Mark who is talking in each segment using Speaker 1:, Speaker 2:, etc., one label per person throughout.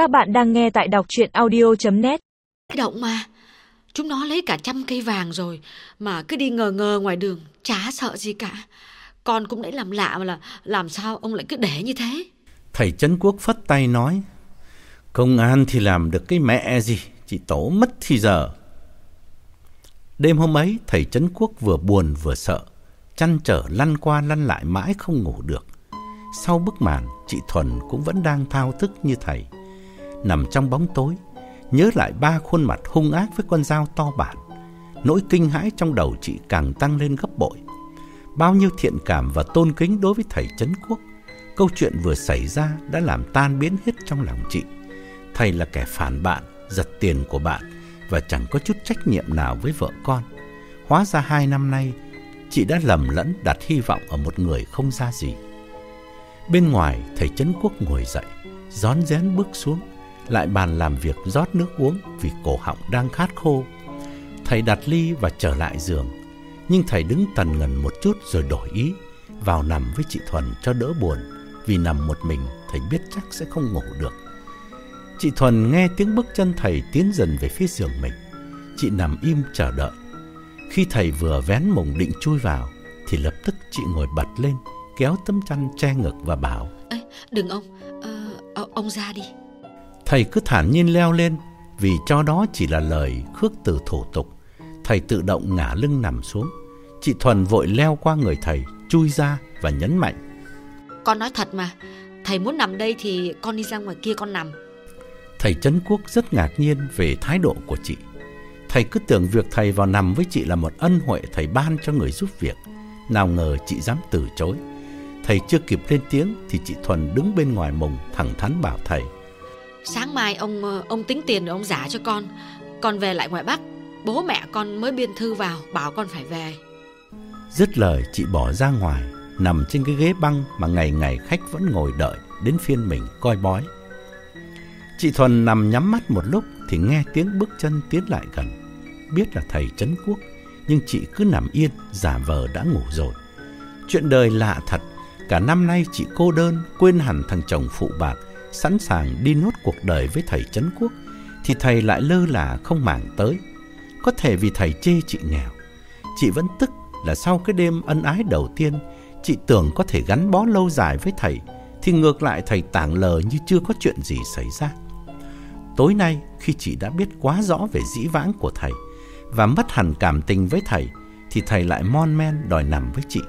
Speaker 1: Các bạn đang nghe tại đọc chuyện audio.net
Speaker 2: Động mà. Chúng nó lấy cả trăm cây vàng rồi Mà cứ đi ngờ ngờ ngoài đường Chả sợ gì cả. Con cũng đấy làm lạ mà là Làm sao ông lại cứ để như thế?
Speaker 3: Thầy Trấn Quốc phất tay nói Công an thì làm được cái mẹ gì Chỉ tổ mất thì giờ. Đêm hôm ấy thầy Trấn Quốc vừa buồn vừa sợ Chăn trở lăn qua lăn lại mãi không ngủ được. Sau bức màn chị Thuần cũng vẫn đang thao thức như thầy Nằm trong bóng tối Nhớ lại ba khuôn mặt hung ác với con dao to bản. Nỗi kinh hãi trong đầu chị càng tăng lên gấp bội. Bao nhiêu thiện cảm và tôn kính đối với thầy Trấn Quốc Câu chuyện vừa xảy ra đã làm tan biến hết trong lòng chị. Thầy là kẻ phản bạn, giật tiền của bạn Và chẳng có chút trách nhiệm nào với vợ con. Hóa ra hai năm nay Chị đã lầm lẫn đặt hy vọng ở một người không ra gì. Bên ngoài thầy Trấn Quốc ngồi dậy Gión rén bước xuống. Lại bàn làm việc rót nước uống Vì cổ họng đang khát khô. Thầy đặt ly và trở lại giường Nhưng thầy đứng tần ngần một chút rồi đổi ý Vào nằm với chị Thuần cho đỡ buồn Vì nằm một mình thầy biết chắc sẽ không ngủ được. Chị Thuần nghe tiếng bước chân thầy tiến dần về phía giường mình. Chị nằm im chờ đợi. Khi thầy vừa vén mùng định chui vào Thì lập tức chị ngồi bật lên Kéo tấm chăn che ngực và bảo
Speaker 2: Ê, Đừng ông. Ờ, ờ Ông ra đi.
Speaker 3: Thầy cứ thản nhiên leo lên Vì cho đó chỉ là lời khước từ thủ tục. Thầy tự động ngả lưng nằm xuống. Chị Thuần vội leo qua người thầy Chui ra và nhấn mạnh.
Speaker 2: Con nói thật mà Thầy muốn nằm đây thì con đi ra ngoài kia con nằm.
Speaker 3: Thầy Trấn Quốc rất ngạc nhiên về thái độ của chị. Thầy cứ tưởng việc thầy vào nằm với chị là một ân huệ thầy ban cho người giúp việc. Nào ngờ chị dám từ chối. Thầy chưa kịp lên tiếng thì chị Thuần đứng bên ngoài mùng thẳng thắn bảo thầy
Speaker 2: Sáng mai ông ờ, ông tính tiền rồi ông giả cho con. Con về lại ngoài Bắc, Bố mẹ con mới biên thư vào, Bảo con phải về.
Speaker 3: Dứt lời, chị bỏ ra ngoài, Nằm trên cái ghế băng mà ngày ngày khách vẫn ngồi đợi, Đến phiên mình coi bói. Chị Thuần nằm nhắm mắt một lúc Thì nghe tiếng bước chân tiến lại gần. Biết là thầy Trấn Quốc, Nhưng chị cứ nằm yên, Giả vờ đã ngủ rồi. Chuyện đời lạ thật, Cả năm nay chị cô đơn, Quên hẳn thằng chồng phụ bạc Sẵn sàng đi nốt cuộc đời với thầy Trấn Quốc, Thì thầy lại lơ là không màng tới. Có thể vì thầy chê chị nghèo, Chị vẫn tức là sau cái đêm ân ái đầu tiên, Chị tưởng có thể gắn bó lâu dài với thầy, Thì ngược lại thầy tảng lờ như chưa có chuyện gì xảy ra. Tối nay, khi chị đã biết quá rõ về dĩ vãng của thầy Và mất hẳn cảm tình với thầy, Thì thầy lại mon men đòi nằm với chị.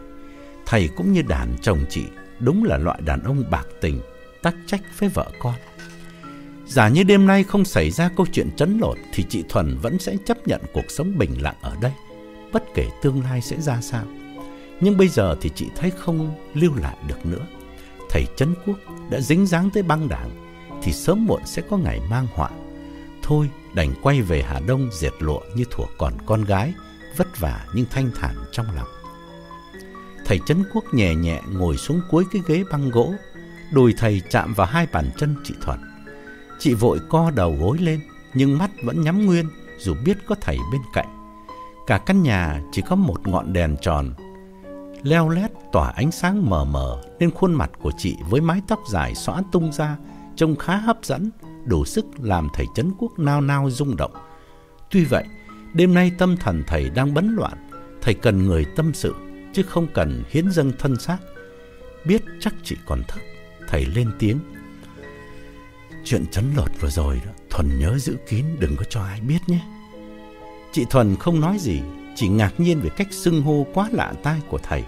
Speaker 3: Thầy cũng như đàn chồng chị, Đúng là loại đàn ông bạc tình Tắc trách với vợ con. Giả như đêm nay không xảy ra câu chuyện chấn lột, Thì chị Thuần vẫn sẽ chấp nhận cuộc sống bình lặng ở đây. Bất kể tương lai sẽ ra sao. Nhưng bây giờ thì chị thấy không lưu lại được nữa. Thầy Trấn Quốc đã dính dáng tới băng đảng, Thì sớm muộn sẽ có ngày mang họa. Thôi, đành quay về Hà Đông diệt lụa như thuở còn con gái, Vất vả nhưng thanh thản trong lòng. Thầy Trấn Quốc nhẹ nhẹ ngồi xuống cuối cái ghế băng gỗ Đùi thầy chạm vào hai bàn chân chị Thuận. Chị vội co đầu gối lên, Nhưng mắt vẫn nhắm nguyên, Dù biết có thầy bên cạnh. Cả căn nhà chỉ có một ngọn đèn tròn, Leo lét tỏa ánh sáng mờ mờ nên khuôn mặt của chị Với mái tóc dài xõa tung ra, Trông khá hấp dẫn, Đủ sức làm thầy Trấn Quốc nao nao rung động. Tuy vậy, Đêm nay tâm thần thầy đang bấn loạn, Thầy cần người tâm sự, Chứ không cần hiến dâng thân xác. Biết chắc chị còn thức. Thầy lên tiếng. Chuyện chấn lột vừa rồi đó, Thuần nhớ giữ kín, đừng có cho ai biết nhé. Chị Thuần không nói gì, Chỉ ngạc nhiên về cách xưng hô quá lạ tai của thầy.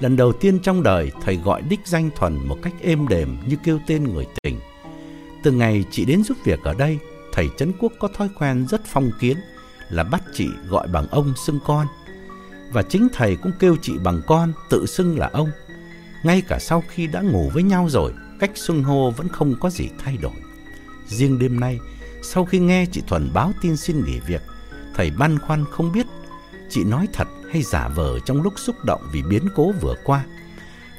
Speaker 3: Lần đầu tiên trong đời, Thầy gọi đích danh Thuần một cách êm đềm Như kêu tên người tình. Từ ngày chị đến giúp việc ở đây, Thầy Trấn Quốc có thói quen rất phong kiến, Là bắt chị gọi bằng ông xưng con. Và chính thầy cũng kêu chị bằng con, Tự xưng là ông ngay cả sau khi đã ngủ với nhau rồi, cách xưng hô vẫn không có gì thay đổi. Riêng đêm nay, sau khi nghe chị Thuần báo tin xin nghỉ việc, thầy băn khoăn không biết chị nói thật hay giả vờ trong lúc xúc động vì biến cố vừa qua.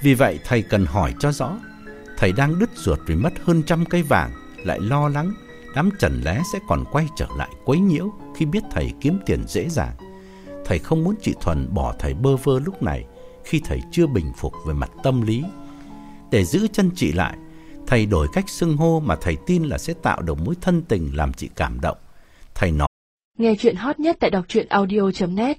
Speaker 3: Vì vậy thầy cần hỏi cho rõ, thầy đang đứt ruột vì mất hơn trăm cây vàng, lại lo lắng đám trần lé sẽ còn quay trở lại quấy nhiễu khi biết thầy kiếm tiền dễ dàng. Thầy không muốn chị Thuần bỏ thầy bơ vơ lúc này, khi thầy chưa bình phục về mặt tâm lý. Để giữ chân chị lại, Thầy đổi cách xưng hô mà thầy tin là sẽ tạo được mối thân tình làm chị cảm động. Thầy nói.
Speaker 1: Nghe chuyện hot nhất tại đọc truyện audio.net